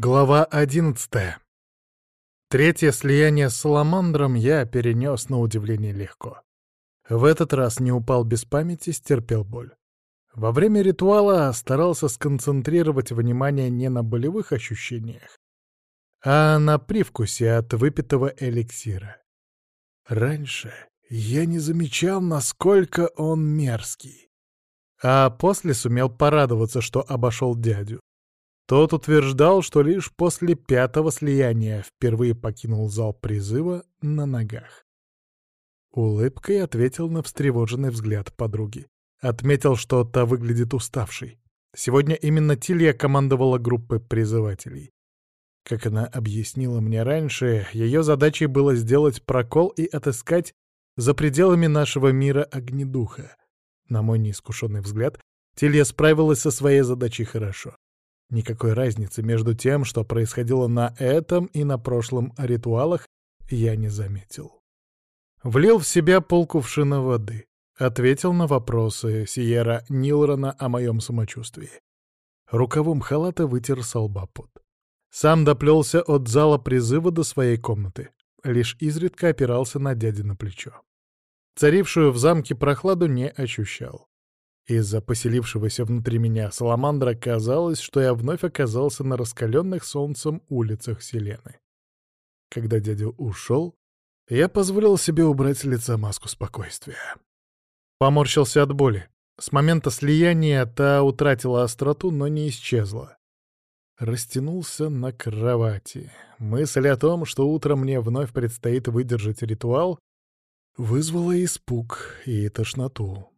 Глава одиннадцатая. Третье слияние с Саламандром я перенес на удивление легко. В этот раз не упал без памяти, стерпел боль. Во время ритуала старался сконцентрировать внимание не на болевых ощущениях, а на привкусе от выпитого эликсира. Раньше я не замечал, насколько он мерзкий. А после сумел порадоваться, что обошел дядю. Тот утверждал, что лишь после пятого слияния впервые покинул зал призыва на ногах. Улыбкой ответил на встревоженный взгляд подруги. Отметил, что та выглядит уставшей. Сегодня именно Тилья командовала группой призывателей. Как она объяснила мне раньше, ее задачей было сделать прокол и отыскать за пределами нашего мира огнедуха. На мой неискушенный взгляд, Тилья справилась со своей задачей хорошо. Никакой разницы между тем, что происходило на этом и на прошлом ритуалах, я не заметил. Влил в себя полкувшина воды. Ответил на вопросы Сиера Нилрона о моем самочувствии. Рукавом халата вытер солбапот. Сам доплелся от зала призыва до своей комнаты. Лишь изредка опирался на дяди на плечо. Царившую в замке прохладу не ощущал. Из-за поселившегося внутри меня саламандра казалось, что я вновь оказался на раскаленных солнцем улицах Селены. Когда дядя ушел, я позволил себе убрать с лица маску спокойствия. Поморщился от боли. С момента слияния та утратила остроту, но не исчезла. Растянулся на кровати. Мысль о том, что утром мне вновь предстоит выдержать ритуал, вызвала испуг и тошноту.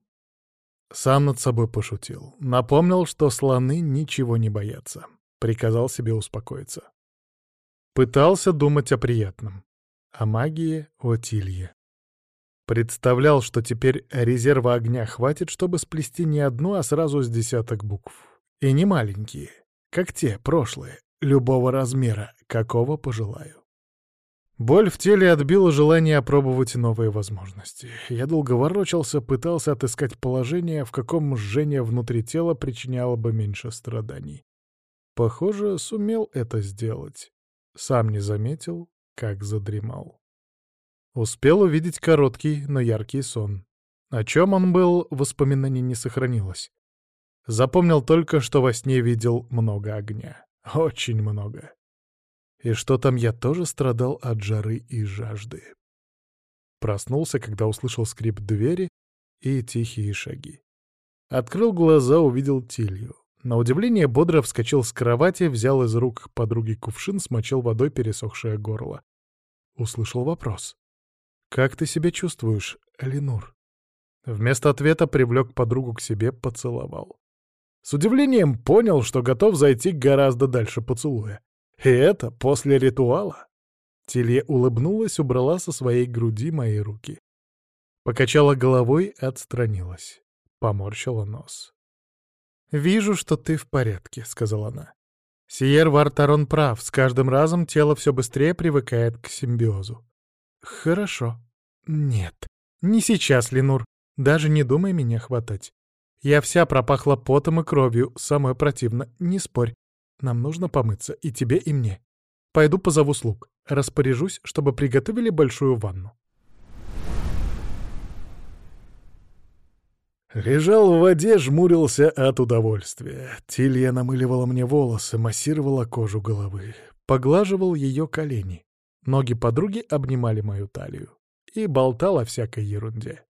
Сам над собой пошутил. Напомнил, что слоны ничего не боятся. Приказал себе успокоиться. Пытался думать о приятном. О магии Отилье. Представлял, что теперь резерва огня хватит, чтобы сплести не одну, а сразу с десяток букв. И не маленькие, как те, прошлые, любого размера, какого пожелаю. Боль в теле отбила желание опробовать новые возможности. Я долго ворочался, пытался отыскать положение, в каком жжение внутри тела причиняло бы меньше страданий. Похоже, сумел это сделать. Сам не заметил, как задремал. Успел увидеть короткий, но яркий сон. О чем он был, воспоминаний не сохранилось. Запомнил только, что во сне видел много огня. Очень много. И что там я тоже страдал от жары и жажды. Проснулся, когда услышал скрип двери и тихие шаги. Открыл глаза, увидел Тилью. На удивление бодро вскочил с кровати, взял из рук подруги кувшин, смочил водой пересохшее горло. Услышал вопрос. «Как ты себя чувствуешь, Эленур?» Вместо ответа привлек подругу к себе, поцеловал. С удивлением понял, что готов зайти гораздо дальше поцелуя. И это после ритуала? Телье улыбнулась, убрала со своей груди мои руки. Покачала головой, отстранилась. Поморщила нос. «Вижу, что ты в порядке», — сказала она. Сиер Вартарон прав, с каждым разом тело все быстрее привыкает к симбиозу. «Хорошо». «Нет, не сейчас, Ленур. Даже не думай меня хватать. Я вся пропахла потом и кровью, самое противно, не спорь. Нам нужно помыться, и тебе, и мне. Пойду позову слуг. Распоряжусь, чтобы приготовили большую ванну. Лежал в воде, жмурился от удовольствия. Тилья намыливала мне волосы, массировала кожу головы, поглаживал ее колени. Ноги подруги обнимали мою талию и болтал о всякой ерунде.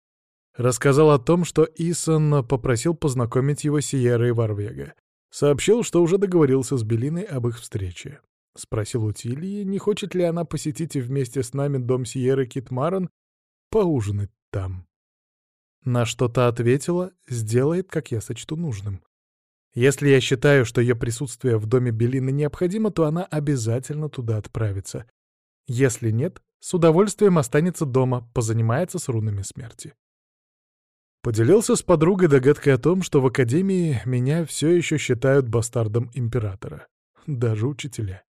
Рассказал о том, что Исон попросил познакомить его с Сиерой Варвега, Сообщил, что уже договорился с Белиной об их встрече. Спросил у Тильи, не хочет ли она посетить вместе с нами дом Сиеры Китмарон, поужинать там. На что та ответила, сделает, как я сочту нужным. Если я считаю, что ее присутствие в доме Белины необходимо, то она обязательно туда отправится. Если нет, с удовольствием останется дома, позанимается с рунами смерти. Поделился с подругой догадкой о том, что в академии меня все еще считают бастардом императора. Даже учителя.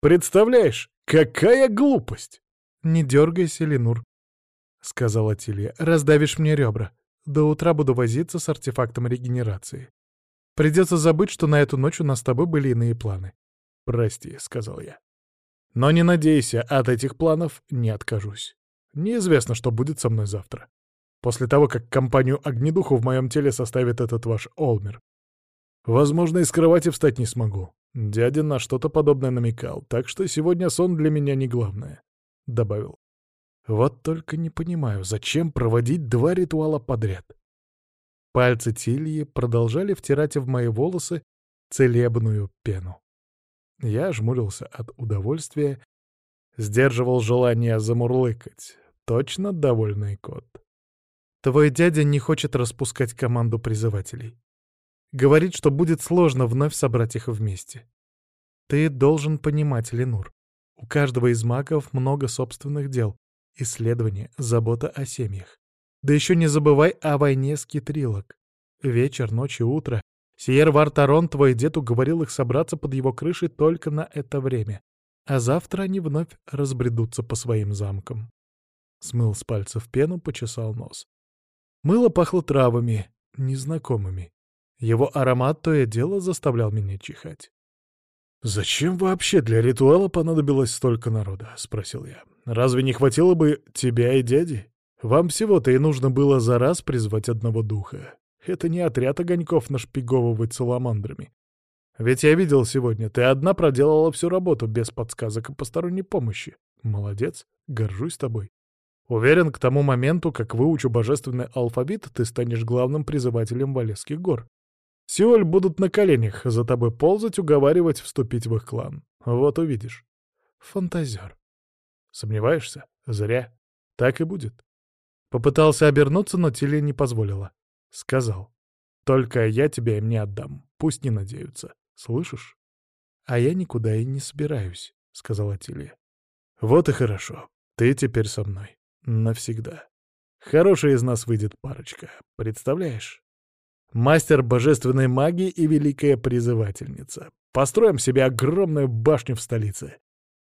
«Представляешь, какая глупость!» «Не дергайся, Ленур», — сказала Тилья. «Раздавишь мне ребра. До утра буду возиться с артефактом регенерации. Придется забыть, что на эту ночь у нас с тобой были иные планы. «Прости», — сказал я. «Но не надейся, от этих планов не откажусь. Неизвестно, что будет со мной завтра. После того, как компанию огнедуху в моем теле составит этот ваш Олмер. Возможно, из кровати встать не смогу. Дядя на что-то подобное намекал, так что сегодня сон для меня не главное», — добавил. «Вот только не понимаю, зачем проводить два ритуала подряд?» Пальцы Тильи продолжали втирать в мои волосы целебную пену. Я жмурился от удовольствия, сдерживал желание замурлыкать. Точно довольный кот. Твой дядя не хочет распускать команду призывателей. Говорит, что будет сложно вновь собрать их вместе. Ты должен понимать, Ленур. У каждого из магов много собственных дел. Исследования, забота о семьях. Да еще не забывай о войне с Китрилок. Вечер, ночь и утро. Сиер Вартарон, твой дед, уговорил их собраться под его крышей только на это время. А завтра они вновь разбредутся по своим замкам. Смыл с пальцев пену, почесал нос. Мыло пахло травами, незнакомыми. Его аромат то и дело заставлял меня чихать. «Зачем вообще для ритуала понадобилось столько народа?» — спросил я. «Разве не хватило бы тебя и дяди? Вам всего-то и нужно было за раз призвать одного духа. Это не отряд огоньков нашпиговывать саламандрами. Ведь я видел сегодня, ты одна проделала всю работу без подсказок и посторонней помощи. Молодец, горжусь тобой. Уверен, к тому моменту, как выучу божественный алфавит, ты станешь главным призывателем Валесских гор. Сеоль будут на коленях за тобой ползать, уговаривать вступить в их клан. Вот увидишь. Фантазер. Сомневаешься? Зря. Так и будет. Попытался обернуться, но Тилия не позволила. Сказал. Только я тебя им не отдам. Пусть не надеются. Слышишь? А я никуда и не собираюсь, сказала Тилия. Вот и хорошо. Ты теперь со мной. Навсегда. Хорошая из нас выйдет парочка. Представляешь? Мастер божественной магии и великая призывательница. Построим себе огромную башню в столице.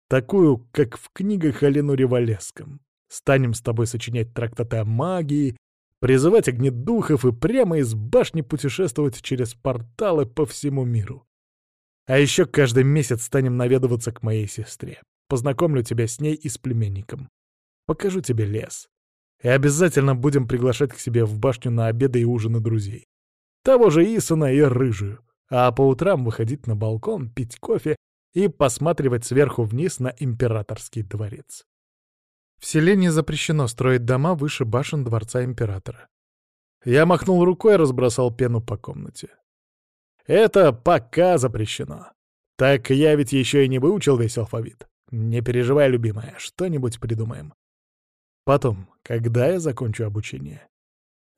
Такую, как в книгах о Ленуре Валеском. Станем с тобой сочинять трактаты о магии, призывать огнедухов и прямо из башни путешествовать через порталы по всему миру. А еще каждый месяц станем наведываться к моей сестре. Познакомлю тебя с ней и с племенником. Покажу тебе лес. И обязательно будем приглашать к себе в башню на обеды и ужины друзей. Того же Исона и Рыжую. А по утрам выходить на балкон, пить кофе и посматривать сверху вниз на императорский дворец. В селении запрещено строить дома выше башен дворца императора. Я махнул рукой и разбросал пену по комнате. Это пока запрещено. Так я ведь еще и не выучил весь алфавит. Не переживай, любимая, что-нибудь придумаем. Потом, когда я закончу обучение,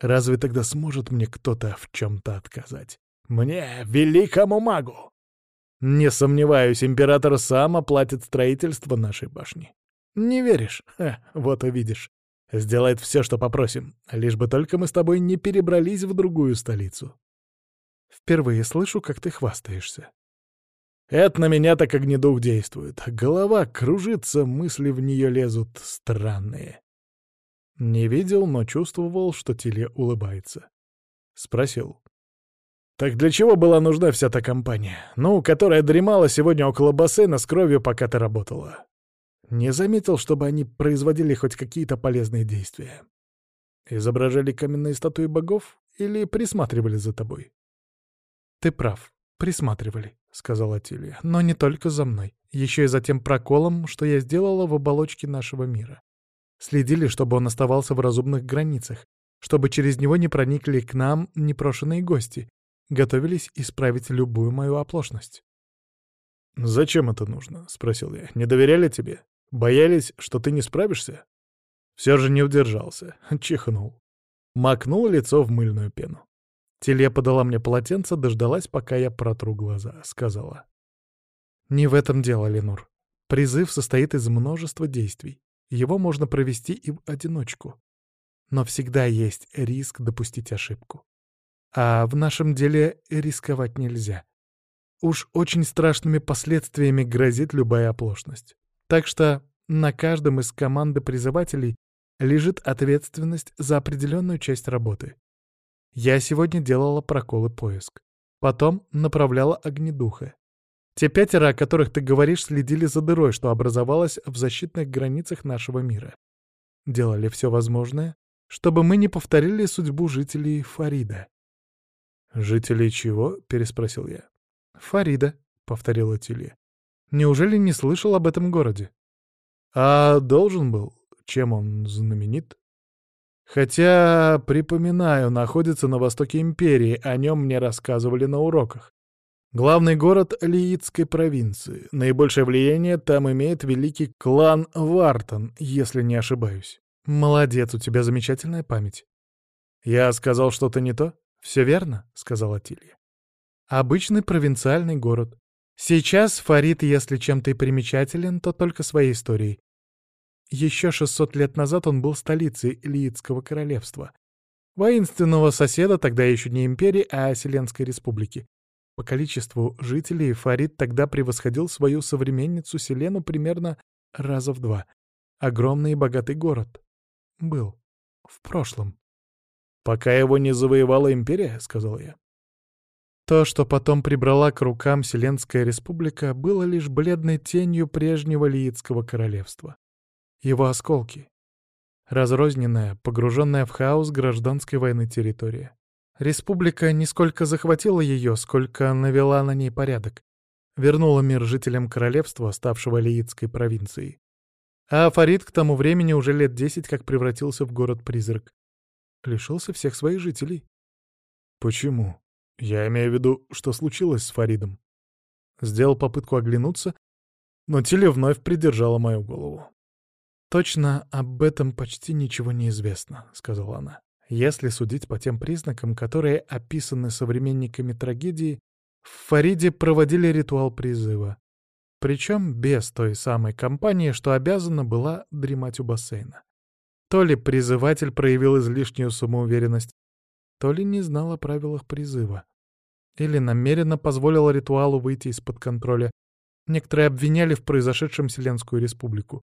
разве тогда сможет мне кто-то в чем-то отказать? Мне, великому магу! Не сомневаюсь, император сам оплатит строительство нашей башни. Не веришь? Ха, вот увидишь. Сделает все, что попросим, лишь бы только мы с тобой не перебрались в другую столицу. Впервые слышу, как ты хвастаешься. Это на меня так огнедух действует. Голова кружится, мысли в нее лезут странные. Не видел, но чувствовал, что Тиле улыбается. Спросил. «Так для чего была нужна вся та компания? Ну, которая дремала сегодня около бассейна с кровью, пока ты работала. Не заметил, чтобы они производили хоть какие-то полезные действия. Изображали каменные статуи богов или присматривали за тобой? Ты прав, присматривали, — сказала Тилия, — но не только за мной, еще и за тем проколом, что я сделала в оболочке нашего мира. Следили, чтобы он оставался в разумных границах, чтобы через него не проникли к нам непрошенные гости, готовились исправить любую мою оплошность. «Зачем это нужно?» — спросил я. «Не доверяли тебе? Боялись, что ты не справишься?» Все же не удержался, чихнул. Макнул лицо в мыльную пену. Телья подала мне полотенце, дождалась, пока я протру глаза, сказала. «Не в этом дело, Ленур. Призыв состоит из множества действий. Его можно провести и в одиночку. Но всегда есть риск допустить ошибку. А в нашем деле рисковать нельзя. Уж очень страшными последствиями грозит любая оплошность. Так что на каждом из команды призывателей лежит ответственность за определенную часть работы. Я сегодня делала проколы поиск. Потом направляла огнедуха. Те пятеро, о которых ты говоришь, следили за дырой, что образовалась в защитных границах нашего мира. Делали все возможное, чтобы мы не повторили судьбу жителей Фарида. «Жителей чего?» — переспросил я. «Фарида», — повторила Тилья. «Неужели не слышал об этом городе?» «А должен был? Чем он знаменит?» «Хотя, припоминаю, находится на востоке империи, о нем мне рассказывали на уроках. Главный город Лиитской провинции. Наибольшее влияние там имеет великий клан Вартон, если не ошибаюсь. Молодец, у тебя замечательная память. Я сказал что-то не то? Все верно, сказала Тилья. Обычный провинциальный город. Сейчас Фарид, если чем-то и примечателен, то только своей историей. Еще 600 лет назад он был столицей Лиитского королевства. Воинственного соседа, тогда еще не империи, а Селенской республики. По количеству жителей Фарид тогда превосходил свою современницу Селену примерно раза в два. Огромный и богатый город. Был. В прошлом. «Пока его не завоевала империя», — сказал я. То, что потом прибрала к рукам Селенская республика, было лишь бледной тенью прежнего Лиитского королевства. Его осколки. Разрозненная, погруженная в хаос гражданской войны территория. Республика не сколько захватила ее, сколько навела на ней порядок. Вернула мир жителям королевства, ставшего Лиитской провинцией. А Фарид к тому времени уже лет десять как превратился в город-призрак. Лишился всех своих жителей. Почему? Я имею в виду, что случилось с Фаридом. Сделал попытку оглянуться, но Тиля вновь придержала мою голову. «Точно об этом почти ничего не известно», — сказала она. Если судить по тем признакам, которые описаны современниками трагедии, в Фариде проводили ритуал призыва. Причем без той самой компании, что обязана была дремать у бассейна. То ли призыватель проявил излишнюю самоуверенность, то ли не знал о правилах призыва. Или намеренно позволил ритуалу выйти из-под контроля. Некоторые обвиняли в произошедшем Вселенскую республику.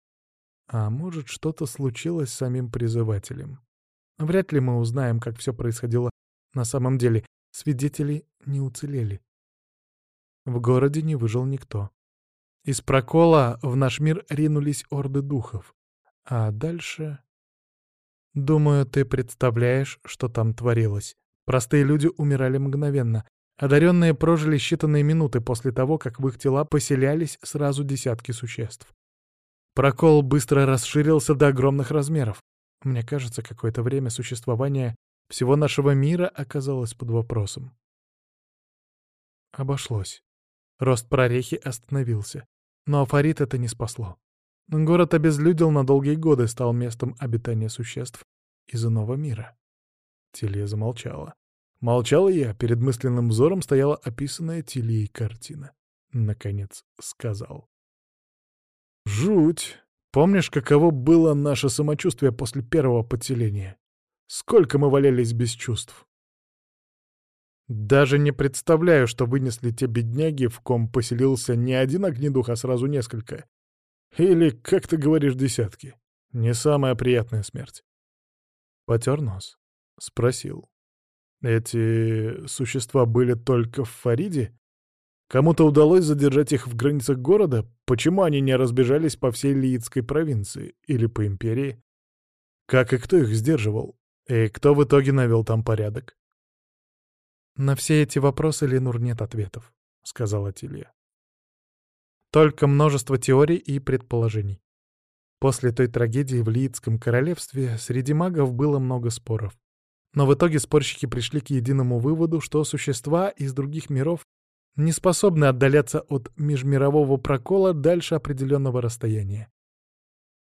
А может, что-то случилось с самим призывателем. Вряд ли мы узнаем, как все происходило на самом деле. Свидетели не уцелели. В городе не выжил никто. Из прокола в наш мир ринулись орды духов. А дальше... Думаю, ты представляешь, что там творилось. Простые люди умирали мгновенно. Одаренные прожили считанные минуты после того, как в их тела поселялись сразу десятки существ. Прокол быстро расширился до огромных размеров. Мне кажется, какое-то время существования всего нашего мира оказалось под вопросом. Обошлось. Рост прорехи остановился. Но Афарит это не спасло. Город обезлюдил на долгие годы, стал местом обитания существ из иного мира. Тилья замолчала. Молчала я, перед мысленным взором стояла описанная Тильей картина. Наконец сказал. «Жуть! Помнишь, каково было наше самочувствие после первого подселения? Сколько мы валялись без чувств? Даже не представляю, что вынесли те бедняги, в ком поселился не один огнедух, а сразу несколько. Или, как ты говоришь, десятки. Не самая приятная смерть. Потер нос. Спросил. Эти существа были только в Фариде? Кому-то удалось задержать их в границах города? Почему они не разбежались по всей Лиитской провинции или по империи? Как и кто их сдерживал? И кто в итоге навел там порядок? «На все эти вопросы, Ленур, нет ответов», — сказала Тилья. «Только множество теорий и предположений. После той трагедии в Лиитском королевстве среди магов было много споров. Но в итоге спорщики пришли к единому выводу, что существа из других миров не способны отдаляться от межмирового прокола дальше определенного расстояния.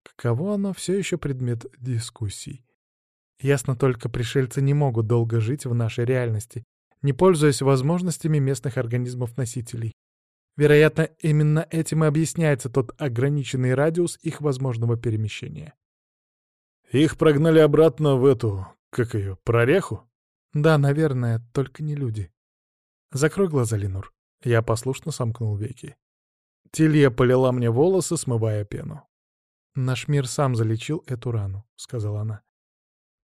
Каково оно все еще предмет дискуссий. Ясно только, пришельцы не могут долго жить в нашей реальности, не пользуясь возможностями местных организмов-носителей. Вероятно, именно этим и объясняется тот ограниченный радиус их возможного перемещения. Их прогнали обратно в эту, как ее, прореху? Да, наверное, только не люди. Закрой глаза, Ленур. Я послушно сомкнул веки. Тилья полила мне волосы, смывая пену. «Наш мир сам залечил эту рану», — сказала она.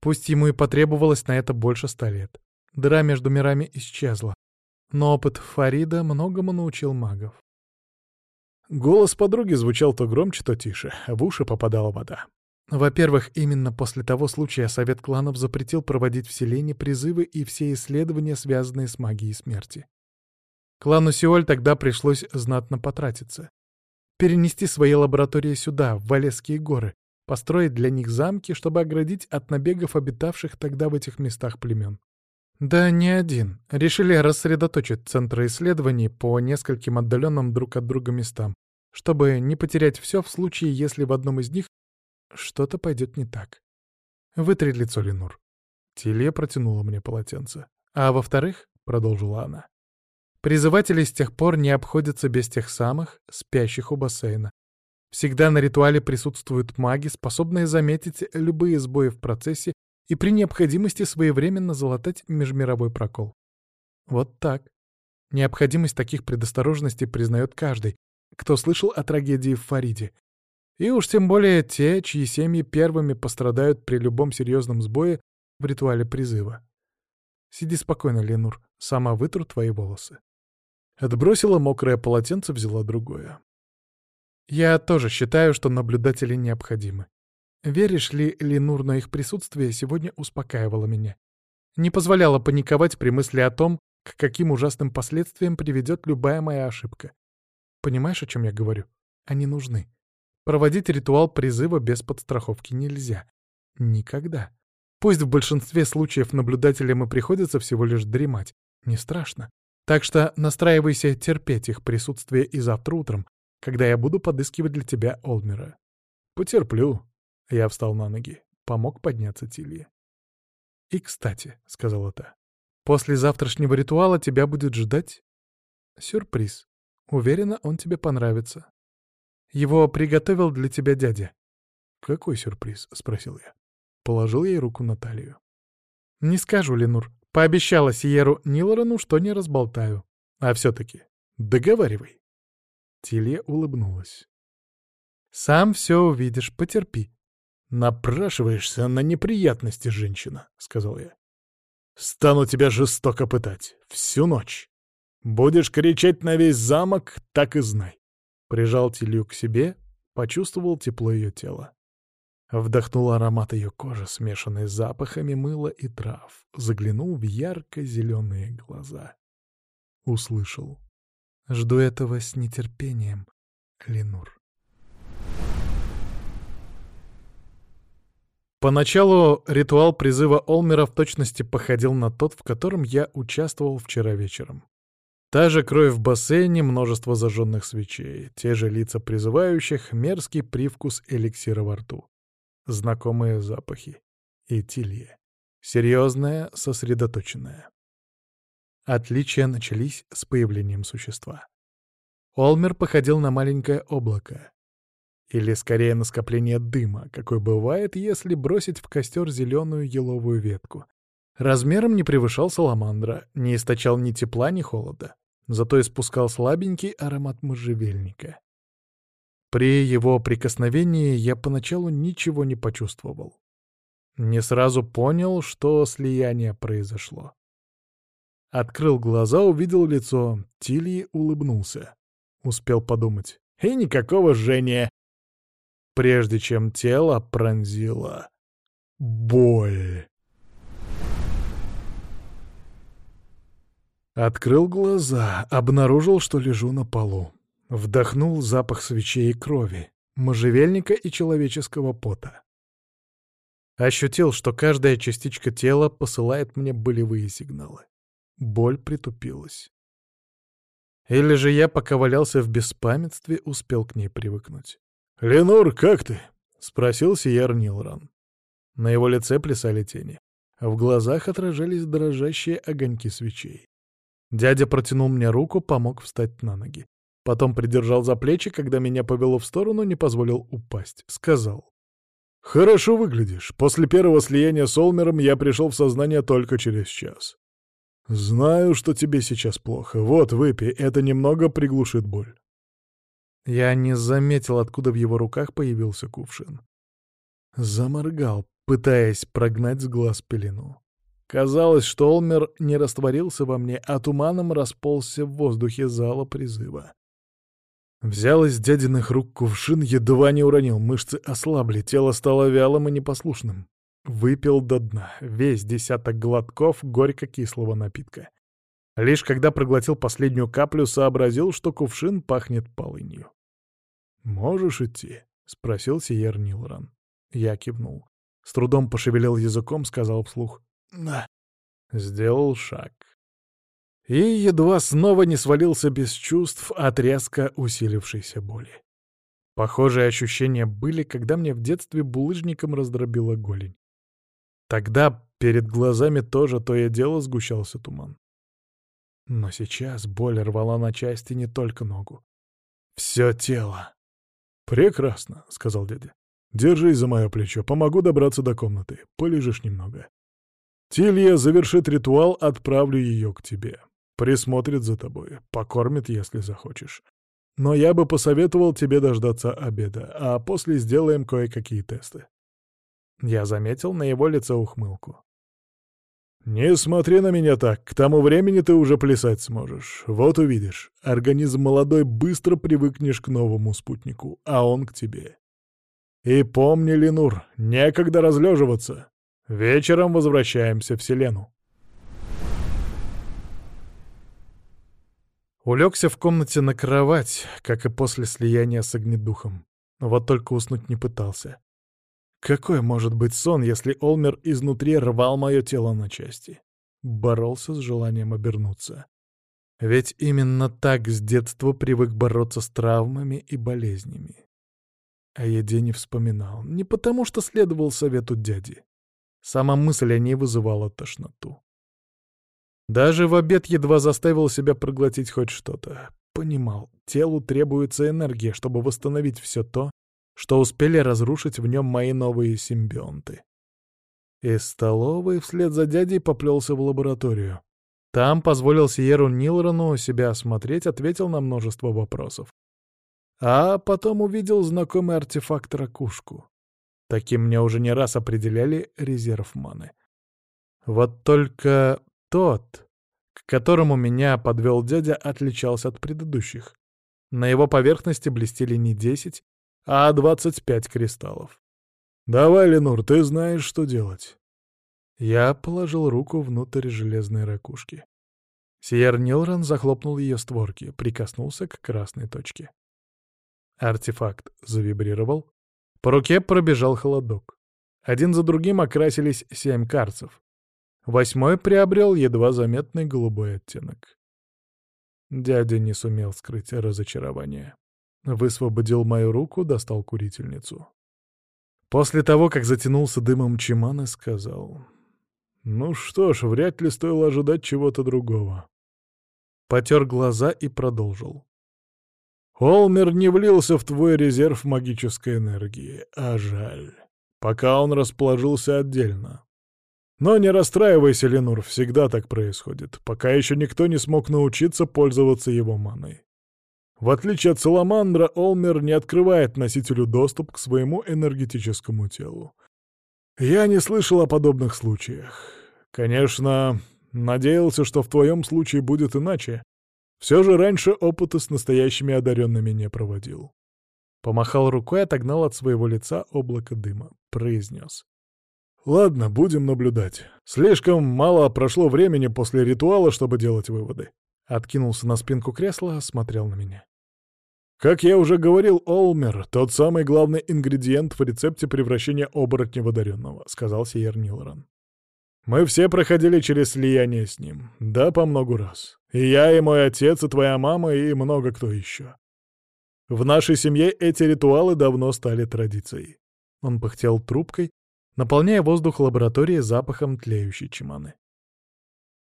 «Пусть ему и потребовалось на это больше ста лет. Дыра между мирами исчезла. Но опыт Фарида многому научил магов. Голос подруги звучал то громче, то тише, в уши попадала вода. Во-первых, именно после того случая Совет кланов запретил проводить в селении призывы и все исследования, связанные с магией смерти. Клану Сиоль тогда пришлось знатно потратиться. Перенести свои лаборатории сюда, в Валесские горы, построить для них замки, чтобы оградить от набегов обитавших тогда в этих местах племен. Да не один. Решили рассредоточить центры исследований по нескольким отдаленным друг от друга местам, чтобы не потерять все в случае, если в одном из них что-то пойдет не так. Вытри лицо, Ленур. Тилья протянула мне полотенце. А во-вторых, — продолжила она, — призыватели с тех пор не обходятся без тех самых, спящих у бассейна. Всегда на ритуале присутствуют маги, способные заметить любые сбои в процессе и при необходимости своевременно залатать межмировой прокол. Вот так. Необходимость таких предосторожностей признает каждый, кто слышал о трагедии в Фариде, и уж тем более те, чьи семьи первыми пострадают при любом серьезном сбое в ритуале призыва. Сиди спокойно, Ленур, сама вытру твои волосы. Отбросила мокрое полотенце, взяла другое. Я тоже считаю, что наблюдатели необходимы. Веришь ли, Ленур, но их присутствие сегодня успокаивало меня. Не позволяло паниковать при мысли о том, к каким ужасным последствиям приведет любая моя ошибка. Понимаешь, о чем я говорю? Они нужны. Проводить ритуал призыва без подстраховки нельзя. Никогда. Пусть в большинстве случаев наблюдателям и приходится всего лишь дремать. Не страшно. Так что настраивайся терпеть их присутствие и завтра утром, когда я буду подыскивать для тебя Олмера. Потерплю. Я встал на ноги. Помог подняться Тилье. «И, кстати», — сказала та, — «после завтрашнего ритуала тебя будет ждать сюрприз. Уверена, он тебе понравится. Его приготовил для тебя дядя». «Какой сюрприз?» — спросил я. Положил ей руку на талию. «Не скажу, Ленур. Пообещала Сиеру Нилорану, что не разболтаю. А все-таки договаривай». Тилья улыбнулась. «Сам все увидишь, потерпи». «Напрашиваешься на неприятности, женщина», — сказал я. «Стану тебя жестоко пытать. Всю ночь. Будешь кричать на весь замок, так и знай. Прижал Тилью к себе, почувствовал тепло ее тела. Вдохнул аромат ее кожи, смешанный с запахами мыла и трав. Заглянул в ярко-зеленые глаза. Услышал. Жду этого с нетерпением, Ленур. Поначалу ритуал призыва Олмера в точности походил на тот, в котором я участвовал вчера вечером. Та же кровь в бассейне, множество зажженных свечей, те же лица призывающих, мерзкий привкус эликсира во рту. Знакомые запахи. И тилье. Серьезная, сосредоточенная. Отличия начались с появлением существа. Олмер походил на маленькое облако. Или скорее на скопление дыма, какой бывает, если бросить в костер зеленую еловую ветку. Размером не превышал саламандра, не источал ни тепла, ни холода зато испускал слабенький аромат можжевельника. При его прикосновении я поначалу ничего не почувствовал. Не сразу понял, что слияние произошло. Открыл глаза, увидел лицо. Тильи улыбнулся. Успел подумать. И никакого жжения. Прежде чем тело пронзило боль. Открыл глаза, обнаружил, что лежу на полу. Вдохнул запах свечей и крови, можжевельника и человеческого пота. Ощутил, что каждая частичка тела посылает мне болевые сигналы. Боль притупилась. Или же я, пока валялся в беспамятстве, успел к ней привыкнуть. «Ленур, как ты?» — спросил Сияр Нилран. На его лице плясали тени. В глазах отражались дрожащие огоньки свечей. Дядя протянул мне руку, помог встать на ноги. Потом придержал за плечи, когда меня повело в сторону, не позволил упасть. Сказал. «Хорошо выглядишь. После первого слияния с Олмером я пришел в сознание только через час. Знаю, что тебе сейчас плохо. Вот, выпей, это немного приглушит боль». Я не заметил, откуда в его руках появился кувшин. Заморгал, пытаясь прогнать с глаз пелену. Казалось, что Олмер не растворился во мне, а туманом расползся в воздухе зала призыва. Взял из дядиных рук кувшин, едва не уронил, мышцы ослабли, тело стало вялым и непослушным. Выпил до дна весь десяток глотков горько-кислого напитка. Лишь когда проглотил последнюю каплю, сообразил, что кувшин пахнет полынью. «Можешь идти?» — спросил Сиер Нилран. Я кивнул. С трудом пошевелил языком, сказал вслух. «Да». Сделал шаг и едва снова не свалился без чувств от резко усилившейся боли. Похожие ощущения были, когда мне в детстве булыжником раздробила голень. Тогда перед глазами тоже то и дело сгущался туман. Но сейчас боль рвала на части не только ногу. Все тело. «Прекрасно», — сказал дядя. «Держись за мое плечо, помогу добраться до комнаты. Полежишь немного. Тилья завершит ритуал, отправлю ее к тебе. Присмотрит за тобой, покормит, если захочешь. Но я бы посоветовал тебе дождаться обеда, а после сделаем кое-какие тесты. Я заметил на его лице ухмылку. «Не смотри на меня так, к тому времени ты уже плясать сможешь. Вот увидишь, организм молодой быстро привыкнешь к новому спутнику, а он к тебе. И помни, Ленур, некогда разлеживаться. Вечером возвращаемся в Селену». Улегся в комнате на кровать, как и после слияния с огнедухом. Вот только уснуть не пытался. Какой может быть сон, если Олмер изнутри рвал мое тело на части? Боролся с желанием обернуться. Ведь именно так с детства привык бороться с травмами и болезнями. О еде не вспоминал, не потому что следовал совету дяди. Сама мысль о ней вызывала тошноту. Даже в обед едва заставил себя проглотить хоть что-то. Понимал, телу требуется энергия, чтобы восстановить все то, что успели разрушить в нем мои новые симбионты. Из столовой вслед за дядей поплелся в лабораторию. Там позволил Сиеру Нилрону себя осмотреть, ответил на множество вопросов. А потом увидел знакомый артефакт-ракушку. Таким мне уже не раз определяли резерв маны. Вот только тот, к которому меня подвел дядя, отличался от предыдущих. На его поверхности блестели не десять, а двадцать пять кристаллов. «Давай, Ленур, ты знаешь, что делать». Я положил руку внутрь железной ракушки. Сиер Нилран захлопнул ее створки, прикоснулся к красной точке. Артефакт завибрировал. По руке пробежал холодок. Один за другим окрасились семь карцев. Восьмой приобрел едва заметный голубой оттенок. Дядя не сумел скрыть разочарование. Высвободил мою руку, достал курительницу. После того, как затянулся дымом чимана, сказал. «Ну что ж, вряд ли стоило ожидать чего-то другого». Потер глаза и продолжил. «Олмер не влился в твой резерв магической энергии, а жаль, пока он расположился отдельно. Но не расстраивайся, Ленур, всегда так происходит, пока еще никто не смог научиться пользоваться его маной. В отличие от Саламандра, Олмер не открывает носителю доступ к своему энергетическому телу. Я не слышал о подобных случаях. Конечно, надеялся, что в твоем случае будет иначе. Все же раньше опыты с настоящими одаренными не проводил. Помахал рукой, отогнал от своего лица облако дыма. Произнес. Ладно, будем наблюдать. Слишком мало прошло времени после ритуала, чтобы делать выводы. Откинулся на спинку кресла, смотрел на меня. Как я уже говорил, Олмер — тот самый главный ингредиент в рецепте превращения оборотня в одаренного, — сказал Сейер Нилрон. Мы все проходили через слияние с ним, да по много раз. И я, и мой отец, и твоя мама, и много кто еще. В нашей семье эти ритуалы давно стали традицией. Он пыхтел трубкой, наполняя воздух лаборатории запахом тлеющей чиманы.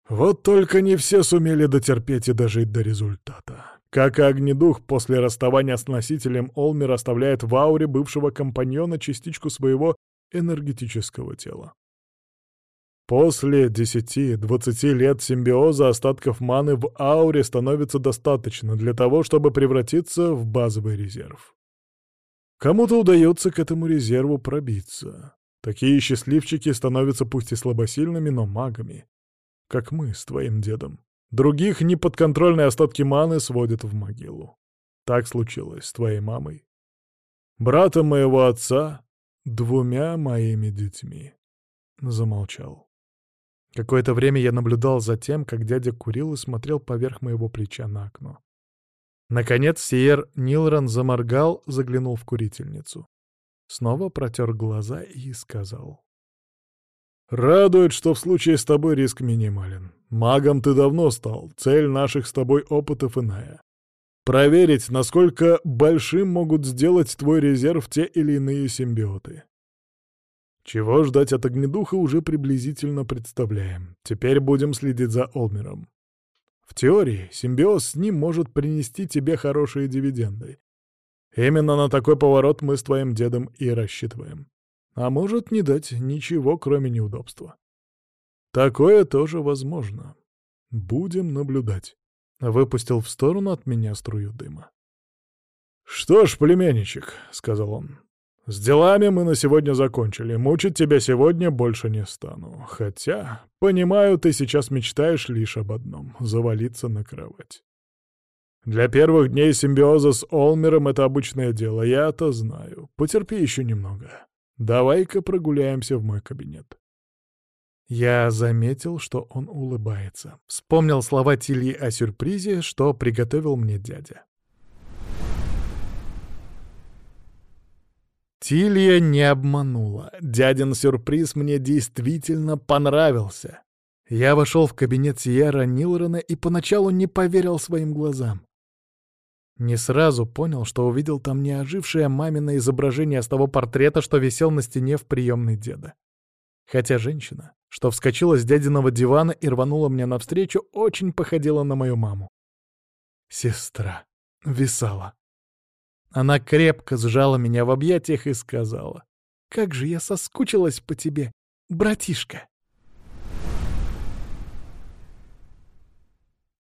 Вот только не все сумели дотерпеть и дожить до результата. Как и огнедух после расставания с носителем Олмер оставляет в ауре бывшего компаньона частичку своего энергетического тела. После 10-20 лет симбиоза остатков маны в ауре становится достаточно для того, чтобы превратиться в базовый резерв. Кому-то удается к этому резерву пробиться. Такие счастливчики становятся пусть и слабосильными, но магами. Как мы с твоим дедом. Других неподконтрольные остатки маны сводят в могилу. Так случилось с твоей мамой, братом моего отца, двумя моими детьми. Замолчал. Какое-то время я наблюдал за тем, как дядя курил и смотрел поверх моего плеча на окно. Наконец Сиер Нилран заморгал, заглянул в курительницу. Снова протер глаза и сказал. «Радует, что в случае с тобой риск минимален. Магом ты давно стал, цель наших с тобой опытов иная. Проверить, насколько большим могут сделать твой резерв те или иные симбиоты. Чего ждать от огнедуха уже приблизительно представляем. Теперь будем следить за Олмером. В теории, симбиоз с ним может принести тебе хорошие дивиденды. Именно на такой поворот мы с твоим дедом и рассчитываем. А может не дать ничего, кроме неудобства. Такое тоже возможно. Будем наблюдать. Выпустил в сторону от меня струю дыма. «Что ж, племянничек», — сказал он, с делами мы на сегодня закончили. Мучить тебя сегодня больше не стану. Хотя, понимаю, ты сейчас мечтаешь лишь об одном — завалиться на кровать. Для первых дней симбиоза с Олмером это обычное дело, я это знаю. Потерпи еще немного. Давай-ка прогуляемся в мой кабинет. Я заметил, что он улыбается. Вспомнил слова Тильи о сюрпризе, что приготовил мне дядя. Тилья не обманула. Дядин сюрприз мне действительно понравился. Я вошел в кабинет Сиера Нилрона и поначалу не поверил своим глазам. Не сразу понял, что увидел там неожившее мамино изображение с того портрета, что висел на стене в приемной деда. Хотя женщина, что вскочила с дядиного дивана и рванула мне навстречу, очень походила на мою маму. Сестра. Висала. Она крепко сжала меня в объятиях и сказала, «Как же я соскучилась по тебе, братишка!»